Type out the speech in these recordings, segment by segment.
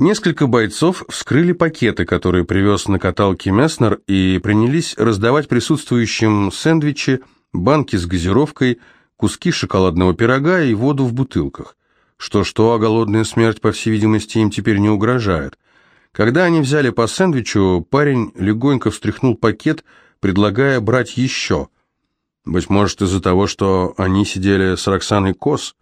Несколько бойцов вскрыли пакеты, которые привез на каталке Месснер, и принялись раздавать присутствующим сэндвичи, банки с газировкой, куски шоколадного пирога и воду в бутылках. Что-что, а голодная смерть, по всей видимости, им теперь не угрожает. Когда они взяли по сэндвичу, парень легонько встряхнул пакет, предлагая брать еще. Быть может, из-за того, что они сидели с Роксаной Кос –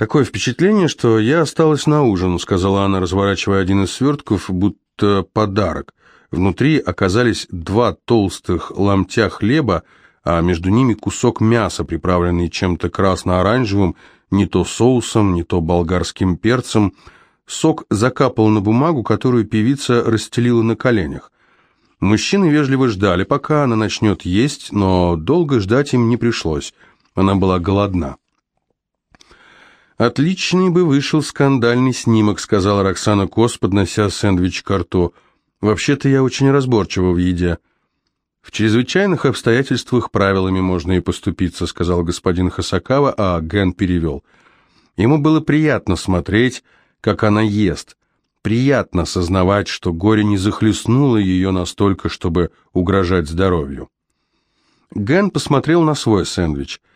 «Такое впечатление, что я осталась на ужин», — сказала она, разворачивая один из свертков, будто подарок. Внутри оказались два толстых ломтя хлеба, а между ними кусок мяса, приправленный чем-то красно-оранжевым, не то соусом, не то болгарским перцем. Сок закапал на бумагу, которую певица расстелила на коленях. Мужчины вежливо ждали, пока она начнет есть, но долго ждать им не пришлось. Она была голодна. «Отличный бы вышел скандальный снимок», — сказала Роксана Кос, поднося сэндвич к рту. «Вообще-то я очень разборчива в еде». «В чрезвычайных обстоятельствах правилами можно и поступиться», — сказал господин Хасакава, а Ген перевел. Ему было приятно смотреть, как она ест. Приятно сознавать, что горе не захлестнуло ее настолько, чтобы угрожать здоровью. Ген посмотрел на свой сэндвич —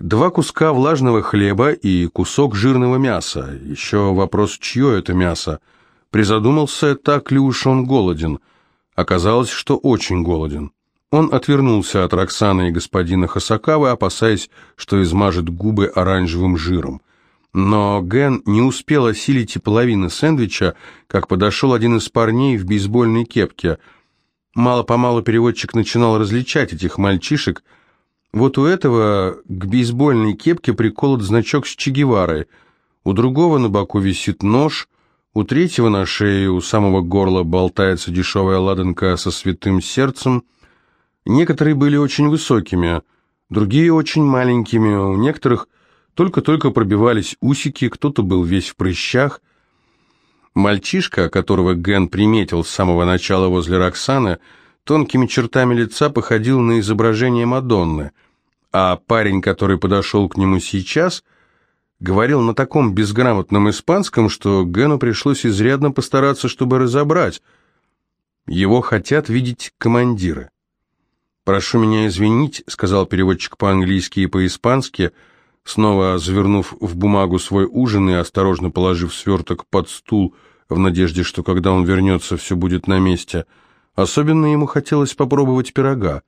Два куска влажного хлеба и кусок жирного мяса. Еще вопрос, чье это мясо. Призадумался, так ли уж он голоден. Оказалось, что очень голоден. Он отвернулся от Роксаны и господина Хасакавы, опасаясь, что измажет губы оранжевым жиром. Но Ген не успел осилить и половины сэндвича, как подошел один из парней в бейсбольной кепке. Мало-помалу переводчик начинал различать этих мальчишек – вот у этого к бейсбольной кепке приколот значок с Че Геварой, у другого на боку висит нож, у третьего на шее у самого горла болтается дешевая ладанка со святым сердцем. Некоторые были очень высокими, другие очень маленькими, у некоторых только-только пробивались усики, кто-то был весь в прыщах. Мальчишка, которого Ген приметил с самого начала возле Роксаны, тонкими чертами лица походил на изображение Мадонны – а парень, который подошел к нему сейчас, говорил на таком безграмотном испанском, что Гену пришлось изрядно постараться, чтобы разобрать. Его хотят видеть командиры. «Прошу меня извинить», — сказал переводчик по-английски и по-испански, снова завернув в бумагу свой ужин и осторожно положив сверток под стул в надежде, что когда он вернется, все будет на месте. Особенно ему хотелось попробовать пирога.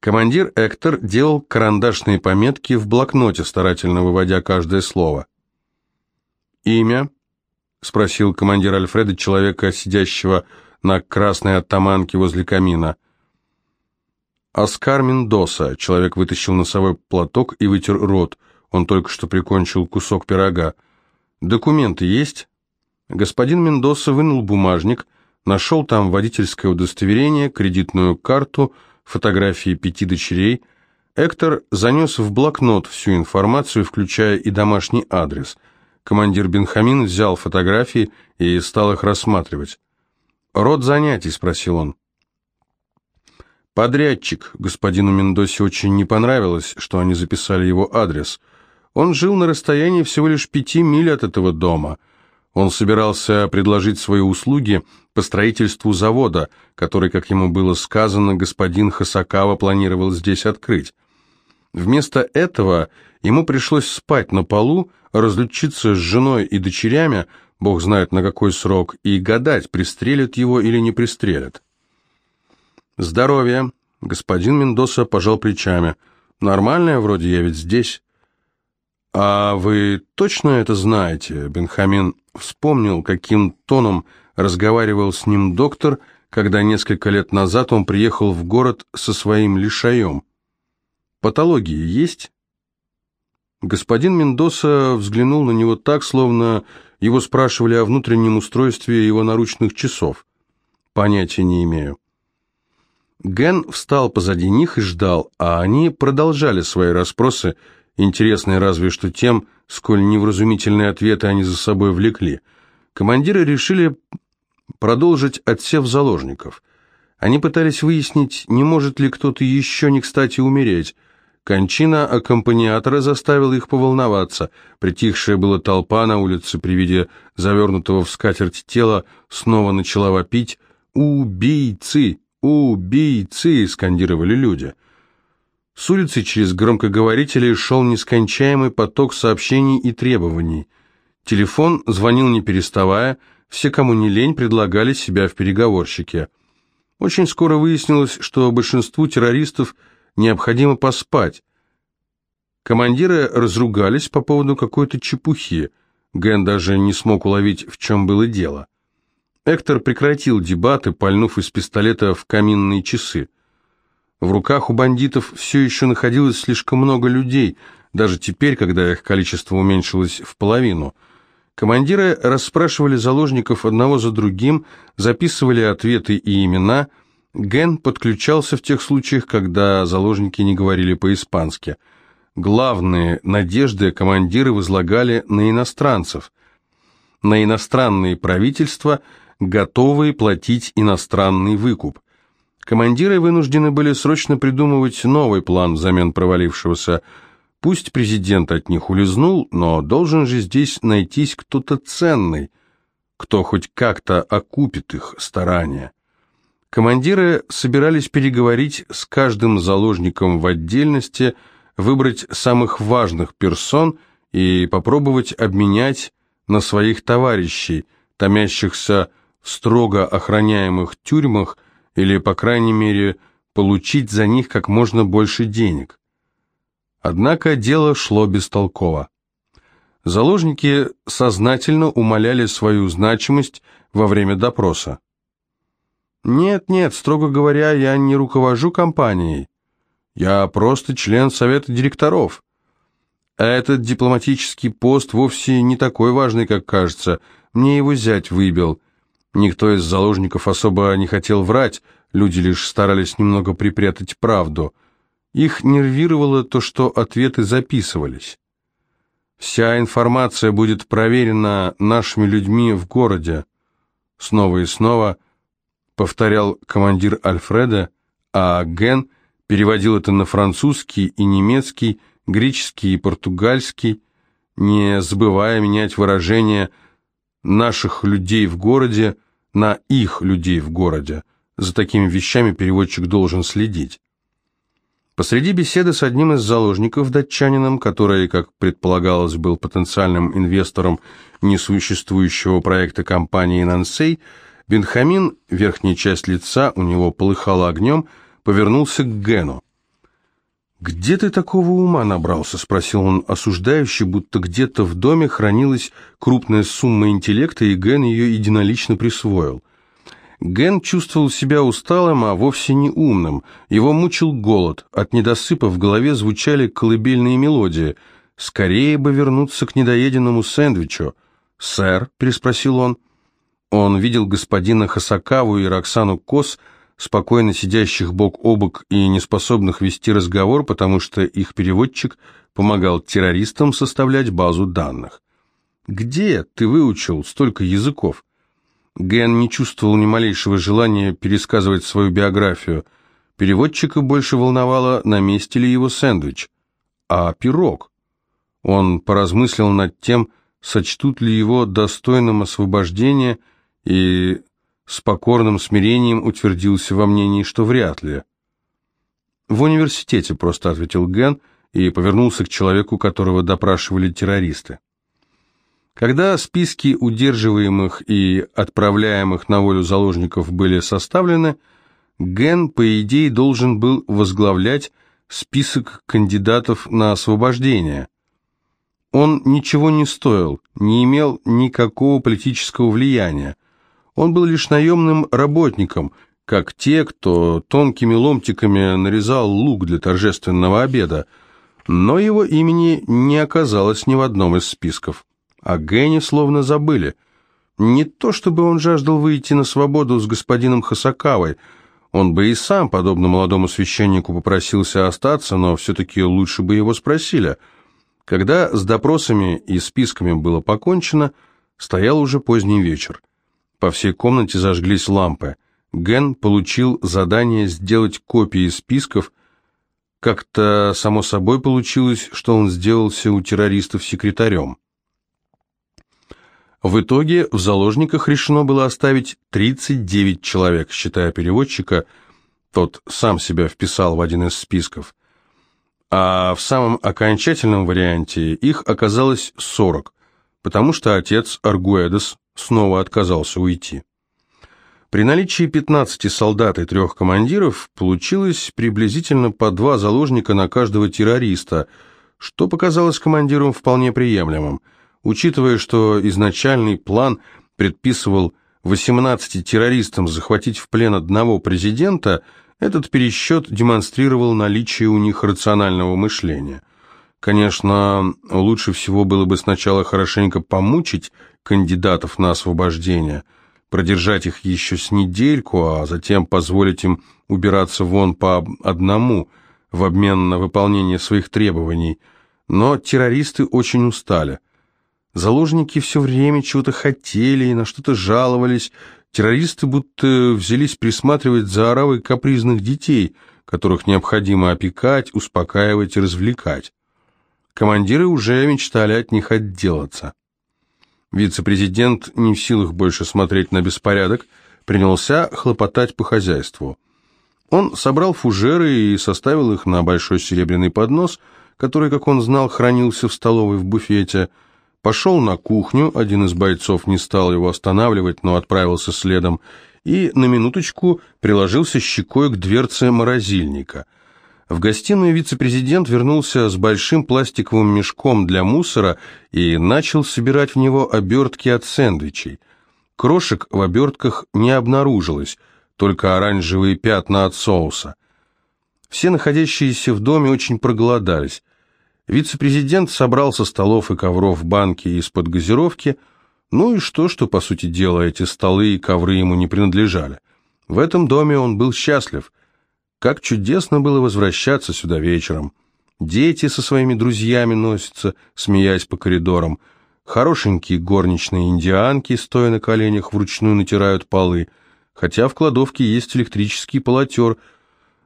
Командир Эктор делал карандашные пометки в блокноте, старательно выводя каждое слово. «Имя?» — спросил командир Альфреда, человека, сидящего на красной оттаманке возле камина. «Оскар Мендоса», — человек вытащил носовой платок и вытер рот. Он только что прикончил кусок пирога. «Документы есть?» Господин Мендоса вынул бумажник, нашел там водительское удостоверение, кредитную карту — фотографии пяти дочерей, Эктор занес в блокнот всю информацию, включая и домашний адрес. Командир Бенхамин взял фотографии и стал их рассматривать. «Род занятий?» – спросил он. Подрядчик. Господину Мендосе очень не понравилось, что они записали его адрес. Он жил на расстоянии всего лишь пяти миль от этого дома. Он собирался предложить свои услуги по строительству завода, который, как ему было сказано, господин Хасакава планировал здесь открыть. Вместо этого ему пришлось спать на полу, разлучиться с женой и дочерями, бог знает на какой срок, и гадать, пристрелят его или не пристрелят. «Здоровье!» — господин Мендоса пожал плечами. «Нормальное вроде, я ведь здесь». «А вы точно это знаете?» Бенхамин вспомнил, каким тоном разговаривал с ним доктор, когда несколько лет назад он приехал в город со своим лишаем. «Патологии есть?» Господин Мендоса взглянул на него так, словно его спрашивали о внутреннем устройстве его наручных часов. «Понятия не имею». Ген встал позади них и ждал, а они продолжали свои расспросы, интересные разве что тем, сколь невразумительные ответы они за собой влекли. Командиры решили продолжить отсев заложников. Они пытались выяснить, не может ли кто-то еще не кстати умереть. Кончина аккомпаниатора заставила их поволноваться. Притихшая была толпа на улице при виде завернутого в скатерть тела снова начала вопить «Убийцы! Убийцы!» — скандировали люди. С улицы через громкоговорители шел нескончаемый поток сообщений и требований. Телефон звонил не переставая, все, кому не лень, предлагали себя в переговорщике. Очень скоро выяснилось, что большинству террористов необходимо поспать. Командиры разругались по поводу какой-то чепухи. Ген даже не смог уловить, в чем было дело. Эктор прекратил дебаты, пальнув из пистолета в каминные часы. В руках у бандитов все еще находилось слишком много людей, даже теперь, когда их количество уменьшилось в половину – Командиры расспрашивали заложников одного за другим, записывали ответы и имена. Ген подключался в тех случаях, когда заложники не говорили по-испански. Главные надежды командиры возлагали на иностранцев, на иностранные правительства, готовые платить иностранный выкуп. Командиры вынуждены были срочно придумывать новый план взамен провалившегося Пусть президент от них улизнул, но должен же здесь найтись кто-то ценный, кто хоть как-то окупит их старания. Командиры собирались переговорить с каждым заложником в отдельности, выбрать самых важных персон и попробовать обменять на своих товарищей, томящихся в строго охраняемых тюрьмах, или, по крайней мере, получить за них как можно больше денег. Однако дело шло бестолково. Заложники сознательно умаляли свою значимость во время допроса. «Нет, нет, строго говоря, я не руковожу компанией. Я просто член совета директоров. А этот дипломатический пост вовсе не такой важный, как кажется. Мне его зять выбил. Никто из заложников особо не хотел врать, люди лишь старались немного припрятать правду». Их нервировало то, что ответы записывались. «Вся информация будет проверена нашими людьми в городе», снова и снова повторял командир Альфреда, а Ген переводил это на французский и немецкий, греческий и португальский, не забывая менять выражение «наших людей в городе» на «их людей в городе». За такими вещами переводчик должен следить. Посреди беседы с одним из заложников, датчанином, который, как предполагалось, был потенциальным инвестором несуществующего проекта компании «Нансей», Бенхамин, верхняя часть лица у него полыхала огнем, повернулся к Гену. «Где ты такого ума набрался?» — спросил он осуждающий, будто где-то в доме хранилась крупная сумма интеллекта, и Ген ее единолично присвоил. Ген чувствовал себя усталым, а вовсе не умным. Его мучил голод. От недосыпа в голове звучали колыбельные мелодии. «Скорее бы вернуться к недоеденному сэндвичу». «Сэр?» – переспросил он. Он видел господина Хасакаву и Роксану Кос, спокойно сидящих бок о бок и неспособных вести разговор, потому что их переводчик помогал террористам составлять базу данных. «Где ты выучил столько языков?» Ген не чувствовал ни малейшего желания пересказывать свою биографию. Переводчика больше волновало, на месте ли его сэндвич. А пирог? Он поразмыслил над тем, сочтут ли его достойным освобождения, и с покорным смирением утвердился во мнении, что вряд ли. «В университете», — просто ответил Ген и повернулся к человеку, которого допрашивали террористы. Когда списки удерживаемых и отправляемых на волю заложников были составлены, Ген, по идее, должен был возглавлять список кандидатов на освобождение. Он ничего не стоил, не имел никакого политического влияния. Он был лишь наемным работником, как те, кто тонкими ломтиками нарезал лук для торжественного обеда, но его имени не оказалось ни в одном из списков. О Гене словно забыли. Не то чтобы он жаждал выйти на свободу с господином Хасакавой, он бы и сам, подобно молодому священнику, попросился остаться, но все-таки лучше бы его спросили. Когда с допросами и списками было покончено, стоял уже поздний вечер. По всей комнате зажглись лампы. Ген получил задание сделать копии списков, Как-то само собой получилось, что он сделался у террористов секретарем. В итоге в заложниках решено было оставить 39 человек, считая переводчика, тот сам себя вписал в один из списков. А в самом окончательном варианте их оказалось 40, потому что отец Аргуэдес снова отказался уйти. При наличии 15 солдат и трех командиров получилось приблизительно по два заложника на каждого террориста, что показалось командирам вполне приемлемым. Учитывая, что изначальный план предписывал 18 террористам захватить в плен одного президента, этот пересчет демонстрировал наличие у них рационального мышления. Конечно, лучше всего было бы сначала хорошенько помучить кандидатов на освобождение – продержать их еще с недельку, а затем позволить им убираться вон по одному в обмен на выполнение своих требований. Но террористы очень устали. Заложники все время чего-то хотели и на что-то жаловались. Террористы будто взялись присматривать за оравой капризных детей, которых необходимо опекать, успокаивать и развлекать. Командиры уже мечтали от них отделаться. Вице-президент, не в силах больше смотреть на беспорядок, принялся хлопотать по хозяйству. Он собрал фужеры и составил их на большой серебряный поднос, который, как он знал, хранился в столовой в буфете. Пошел на кухню, один из бойцов не стал его останавливать, но отправился следом, и на минуточку приложился щекой к дверце морозильника – в гостиную вице-президент вернулся с большим пластиковым мешком для мусора и начал собирать в него обертки от сэндвичей. Крошек в обертках не обнаружилось, только оранжевые пятна от соуса. Все находящиеся в доме очень проголодались. Вице-президент собрал со столов и ковров банки из-под газировки, ну и что, что, по сути дела, эти столы и ковры ему не принадлежали. В этом доме он был счастлив – как чудесно было возвращаться сюда вечером. Дети со своими друзьями носятся, смеясь по коридорам. Хорошенькие горничные индианки, стоя на коленях, вручную натирают полы. Хотя в кладовке есть электрический полотер.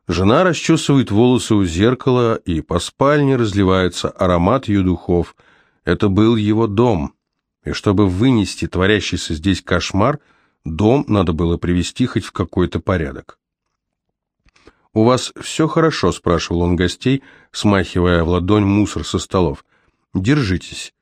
Жена расчесывает волосы у зеркала, и по спальне разливается аромат ее духов. Это был его дом. И чтобы вынести творящийся здесь кошмар, дом надо было привести хоть в какой-то порядок. «У вас все хорошо?» – спрашивал он гостей, смахивая в ладонь мусор со столов. «Держитесь».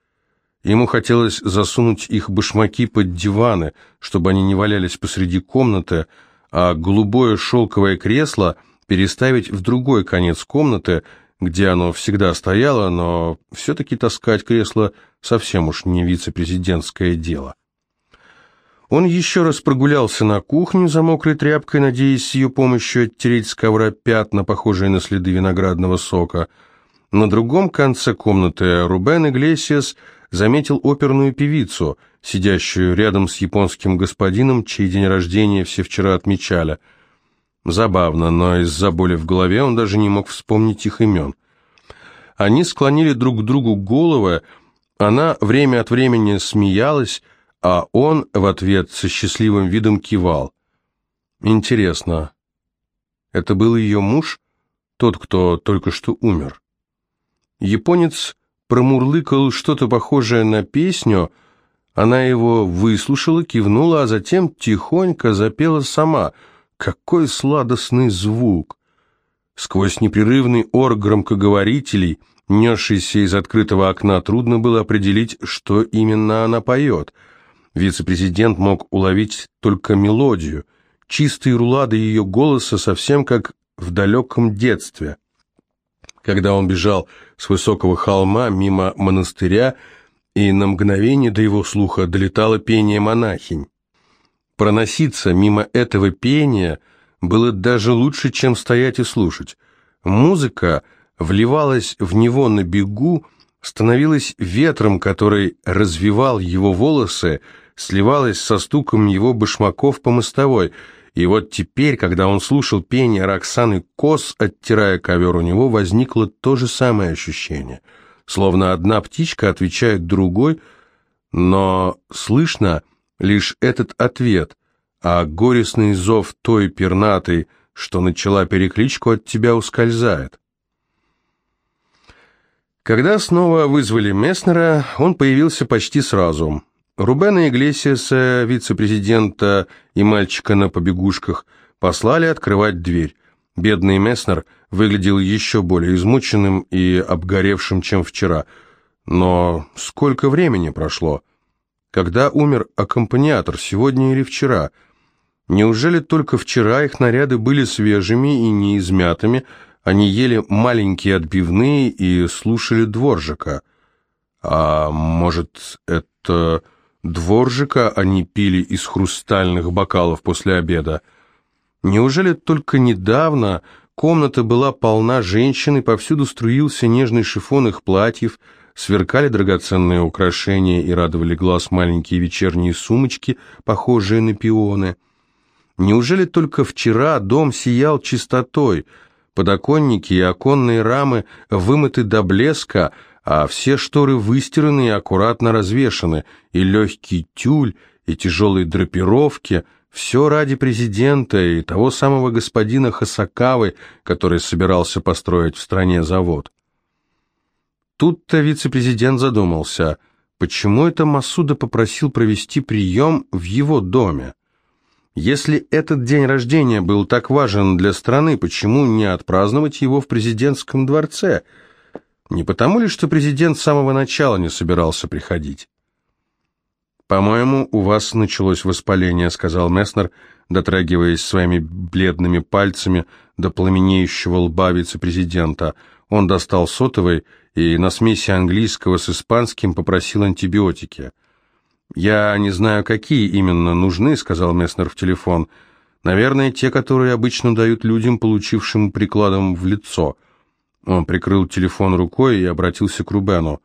Ему хотелось засунуть их башмаки под диваны, чтобы они не валялись посреди комнаты, а голубое шелковое кресло переставить в другой конец комнаты, где оно всегда стояло, но все-таки таскать кресло совсем уж не вице-президентское дело. Он еще раз прогулялся на кухню за мокрой тряпкой, надеясь с ее помощью оттереть с ковра пятна, похожие на следы виноградного сока. На другом конце комнаты Рубен Иглесиас заметил оперную певицу, сидящую рядом с японским господином, чей день рождения все вчера отмечали. Забавно, но из-за боли в голове он даже не мог вспомнить их имен. Они склонили друг к другу головы, она время от времени смеялась, а он в ответ со счастливым видом кивал. Интересно, это был ее муж, тот, кто только что умер? Японец промурлыкал что-то похожее на песню, она его выслушала, кивнула, а затем тихонько запела сама. Какой сладостный звук! Сквозь непрерывный ор громкоговорителей, несшийся из открытого окна, трудно было определить, что именно она поет — Вице-президент мог уловить только мелодию, чистые рулады ее голоса, совсем как в далеком детстве. Когда он бежал с высокого холма мимо монастыря, и на мгновение до его слуха долетало пение монахинь. Проноситься мимо этого пения было даже лучше, чем стоять и слушать. Музыка вливалась в него на бегу, становилась ветром, который развивал его волосы, сливалась со стуком его башмаков по мостовой, и вот теперь, когда он слушал пение Роксаны Кос, оттирая ковер, у него возникло то же самое ощущение, словно одна птичка отвечает другой, но слышно лишь этот ответ, а горестный зов той пернатой, что начала перекличку, от тебя ускользает. Когда снова вызвали Месснера, он появился почти сразу. Рубена Иглесиаса, вице-президента и мальчика на побегушках, послали открывать дверь. Бедный Месснер выглядел еще более измученным и обгоревшим, чем вчера. Но сколько времени прошло? Когда умер аккомпаниатор, сегодня или вчера? Неужели только вчера их наряды были свежими и неизмятыми, они ели маленькие отбивные и слушали дворжика? А может, это дворжика они пили из хрустальных бокалов после обеда? Неужели только недавно комната была полна женщин и повсюду струился нежный шифон их платьев, сверкали драгоценные украшения и радовали глаз маленькие вечерние сумочки, похожие на пионы? Неужели только вчера дом сиял чистотой, подоконники и оконные рамы вымыты до блеска, а все шторы выстираны и аккуратно развешаны, и легкий тюль, и тяжелые драпировки — все ради президента и того самого господина Хасакавы, который собирался построить в стране завод. Тут-то вице-президент задумался, почему это Масуда попросил провести прием в его доме? Если этот день рождения был так важен для страны, почему не отпраздновать его в президентском дворце? Не потому ли, что президент с самого начала не собирался приходить? «По-моему, у вас началось воспаление», — сказал Месснер, дотрагиваясь своими бледными пальцами до пламенеющего лба вице-президента. Он достал сотовый и на смеси английского с испанским попросил антибиотики. «Я не знаю, какие именно нужны», — сказал Месснер в телефон. «Наверное, те, которые обычно дают людям, получившим прикладом в лицо». Он прикрыл телефон рукой и обратился к Рубену.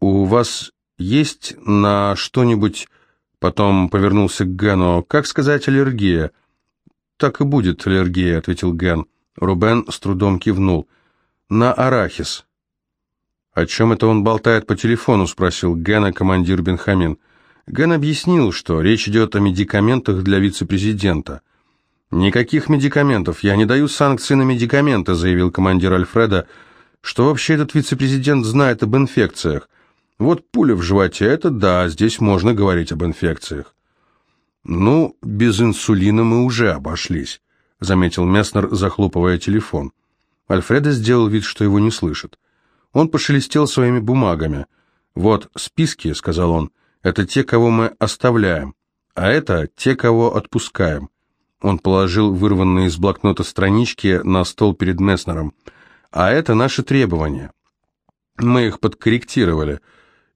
«У вас есть на что-нибудь...» Потом повернулся к Гену. «Как сказать аллергия?» «Так и будет аллергия», — ответил Ген. Рубен с трудом кивнул. «На арахис». «О чем это он болтает по телефону?» — спросил Гена командир Бенхамин. Ген объяснил, что речь идет о медикаментах для вице-президента. «Никаких медикаментов. Я не даю санкции на медикаменты», — заявил командир Альфреда. «Что вообще этот вице-президент знает об инфекциях? Вот пуля в животе, это да, здесь можно говорить об инфекциях. Ну, без инсулина мы уже обошлись, заметил Месснер, захлопывая телефон. Альфредо сделал вид, что его не слышит. Он пошелестел своими бумагами. «Вот списки», — сказал он, — «это те, кого мы оставляем, а это те, кого отпускаем». Он положил вырванные из блокнота странички на стол перед Месснером. «А это наши требования. Мы их подкорректировали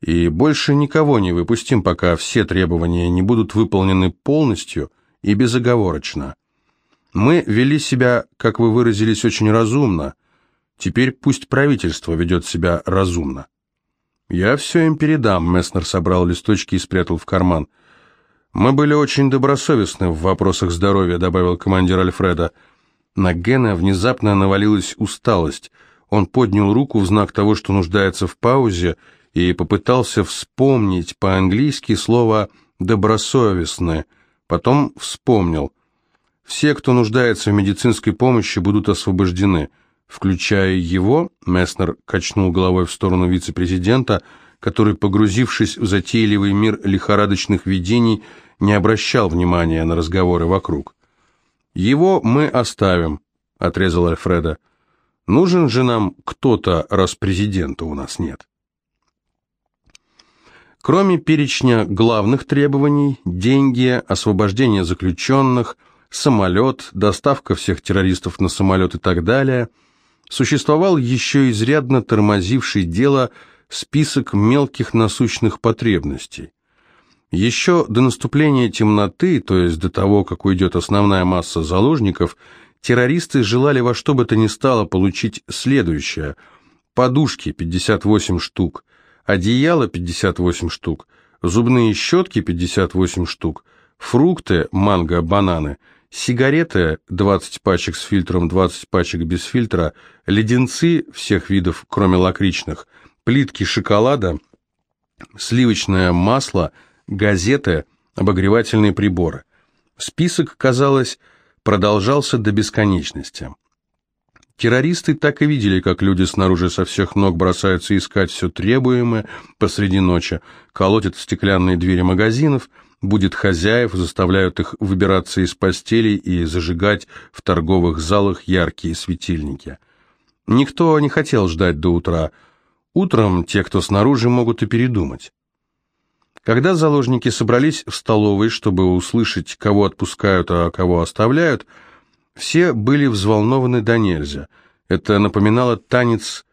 и больше никого не выпустим, пока все требования не будут выполнены полностью и безоговорочно. Мы вели себя, как вы выразились, очень разумно. Теперь пусть правительство ведет себя разумно. Я все им передам, Месснер собрал листочки и спрятал в карман. Мы были очень добросовестны в вопросах здоровья, добавил командир Альфреда. На Гена внезапно навалилась усталость. Он поднял руку в знак того, что нуждается в паузе, и попытался вспомнить по-английски слово «добросовестное», потом вспомнил. Все, кто нуждается в медицинской помощи, будут освобождены. Включая его, Месснер качнул головой в сторону вице-президента, который, погрузившись в затейливый мир лихорадочных видений, не обращал внимания на разговоры вокруг. «Его мы оставим», — отрезал Альфреда. «Нужен же нам кто-то, раз президента у нас нет». Кроме перечня главных требований, деньги, освобождение заключенных, самолет, доставка всех террористов на самолет и так далее, существовал еще изрядно тормозивший дело список мелких насущных потребностей. Еще до наступления темноты, то есть до того, как уйдет основная масса заложников, террористы желали во что бы то ни стало получить следующее – подушки 58 штук, одеяло 58 штук, зубные щетки 58 штук, фрукты, манго, бананы, сигареты 20 пачек с фильтром, 20 пачек без фильтра, леденцы всех видов, кроме лакричных, плитки шоколада, сливочное масло, газеты, обогревательные приборы. Список, казалось, продолжался до бесконечности. Террористы так и видели, как люди снаружи со всех ног бросаются искать все требуемое посреди ночи, колотят стеклянные двери магазинов, будет хозяев, заставляют их выбираться из постелей и зажигать в торговых залах яркие светильники. Никто не хотел ждать до утра. Утром те, кто снаружи, могут и передумать. Когда заложники собрались в столовой, чтобы услышать, кого отпускают, а кого оставляют, все были взволнованы до нельзя. Это напоминало танец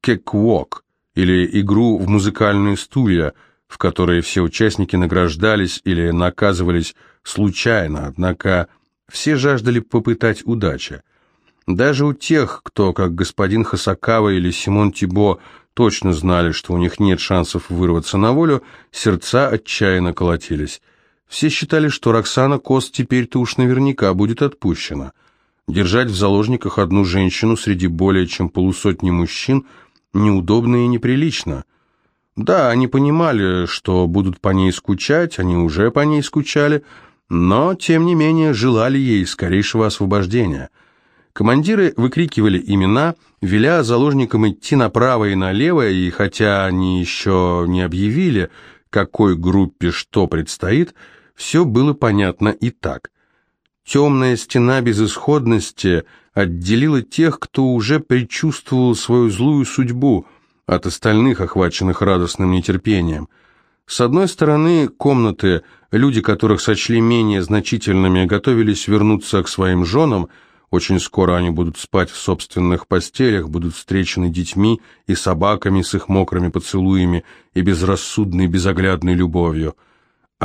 кеквок или игру в музыкальные стулья, в которой все участники награждались или наказывались случайно, однако все жаждали попытать удачи. Даже у тех, кто, как господин Хасакава или Симон Тибо, точно знали, что у них нет шансов вырваться на волю, сердца отчаянно колотились. Все считали, что Роксана Кост теперь-то уж наверняка будет отпущена. Держать в заложниках одну женщину среди более чем полусотни мужчин неудобно и неприлично. Да, они понимали, что будут по ней скучать, они уже по ней скучали, но, тем не менее, желали ей скорейшего освобождения – Командиры выкрикивали имена, веля заложникам идти направо и налево, и хотя они еще не объявили, какой группе что предстоит, все было понятно и так. Темная стена безысходности отделила тех, кто уже предчувствовал свою злую судьбу, от остальных, охваченных радостным нетерпением. С одной стороны, комнаты, люди которых сочли менее значительными, готовились вернуться к своим женам, очень скоро они будут спать в собственных постелях, будут встречены детьми и собаками с их мокрыми поцелуями и безрассудной безоглядной любовью.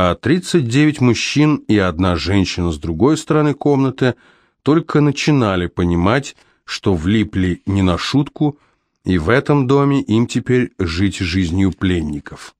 А 39 мужчин и одна женщина с другой стороны комнаты только начинали понимать, что влипли не на шутку, и в этом доме им теперь жить жизнью пленников.